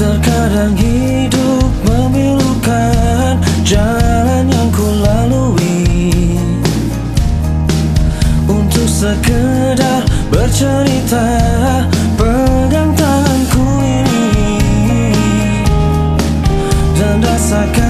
Terkadang hidup memilukan jalan yang ku lalui. Untuk sekedar bercerita pegang tanganku ini. Dan rasakan